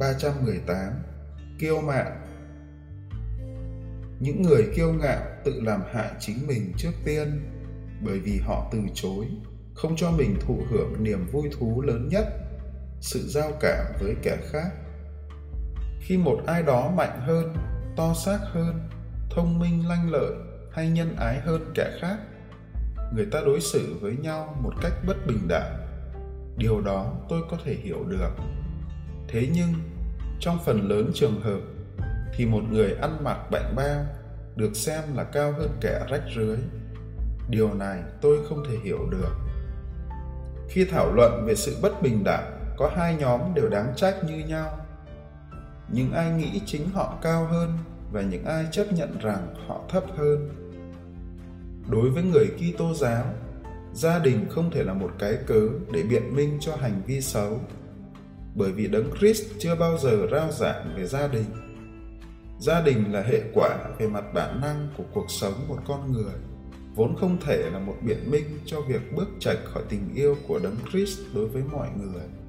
318 Kiêu mạn Những người kiêu ngạo tự làm hại chính mình trước tiên bởi vì họ từ chối, không cho mình thụ hưởng niềm vui thú lớn nhất, sự giao cảm với kẻ khác. Khi một ai đó mạnh hơn, to xác hơn, thông minh lanh lợi hay nhân ái hơn kẻ khác, người ta đối xử với nhau một cách bất bình đẳng. Điều đó tôi có thể hiểu được thế nhưng, trong phần lớn trường hợp, thì một người ăn mặc bạnh bao được xem là cao hơn kẻ rách rưới. Điều này tôi không thể hiểu được. Khi thảo luận về sự bất bình đẳng, có hai nhóm đều đáng trách như nhau. Những ai nghĩ chính họ cao hơn và những ai chấp nhận rằng họ thấp hơn. Đối với người kitô giáo, gia đình không thể là một cái cớ để biện minh cho hành vi xấu bởi vì đấng Christ chưa bao giờ rao giảng về gia đình. Gia đình là hệ quả về mặt bản năng của cuộc sống một con người, vốn không thể là một biện minh cho việc bước chạch khỏi tình yêu của đấng Christ đối với mọi người.